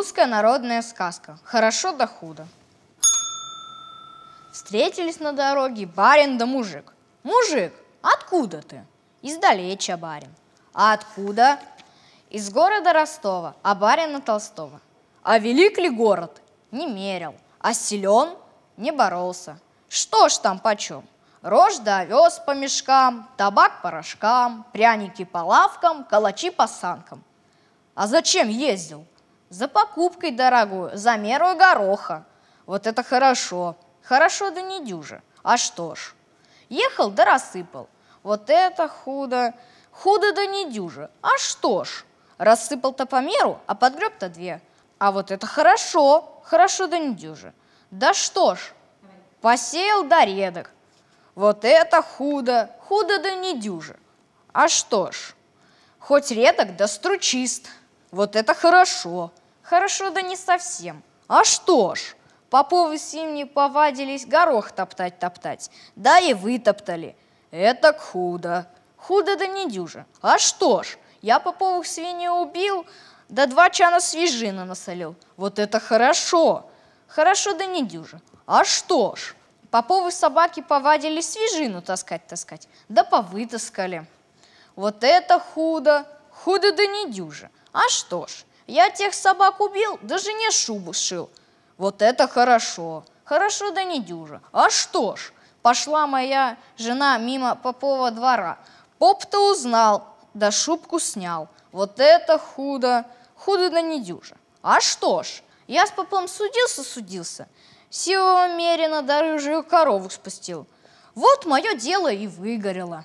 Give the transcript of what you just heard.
Русская народная сказка. Хорошо да худо. Встретились на дороге барин да мужик. Мужик, откуда ты? Издалеча барин. А откуда? Из города Ростова, а барина Толстого. А велик ли город? Не мерил. А силен? Не боролся. Что ж там почем? Рожь да овес по мешкам, табак по рожкам, пряники по лавкам, калачи по санкам. А зачем ездил? За покупкой дорогую, за меру гороха. Вот это хорошо. Хорошо да не дюже. А что ж? Ехал да рассыпал. Вот это худо. Худо да не дюже. А что ж? Рассыпал-то по меру, а подгреб-то две. А вот это хорошо. Хорошо да не дюже. Да что ж? Посеял да редок. Вот это худо. Худо да не дюже. А что ж? Хоть редок да стручист. Вот это хорошо. Хорошо, да не совсем. А что ж, поповы зимние повадились горох топтать-топтать, да и вытоптали. Это худо. Худо да не дюже. А что ж, я поповых свиней убил, да два чана свежина насолил. Вот это хорошо. Хорошо да не дюже. А что ж, поповы собаки повадили свежину таскать-таскать, да повытаскали. Вот это худо, худо да не дюже. А что ж, я тех собак убил, да жене шубу сшил. Вот это хорошо. Хорошо да не дюжа. А что ж, пошла моя жена мимо попового двора. Поп-то узнал, да шубку снял. Вот это худо. Худо да не дюжа. А что ж, я с попом судился-судился. Силу мерено да рыжую корову спустил. Вот мое дело и выгорело.